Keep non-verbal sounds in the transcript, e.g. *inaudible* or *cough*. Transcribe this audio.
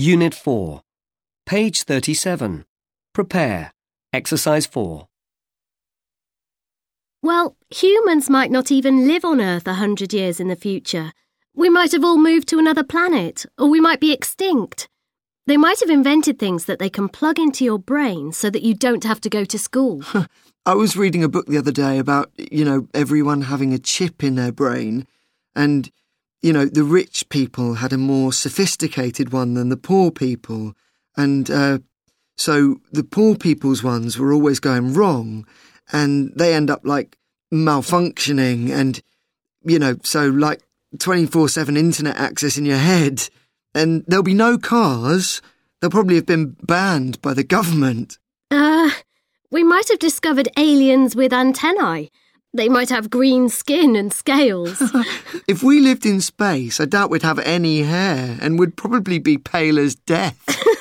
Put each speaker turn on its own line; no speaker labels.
Unit 4. Page 37. Prepare. Exercise 4.
Well, humans might not even live on Earth a hundred years in the future. We might have all moved to another planet, or we might be extinct. They might have invented things that they can plug into your brain so that you don't have to go to school. *laughs*
I was reading a book the other day about, you know, everyone having a chip in their brain. And, you know, the rich people had a more sophisticated one than the poor people. And uh, so the poor people's ones were always going wrong. And they end up like malfunctioning. And, you know, so like 24 7 internet access in your head. And there'll be no cars. They'll probably have been banned by the government.
Uh, we might have discovered aliens with antennae. They might have green skin and scales. *laughs*
If we lived in space, I doubt we'd have any hair and would probably be pale as death. *laughs*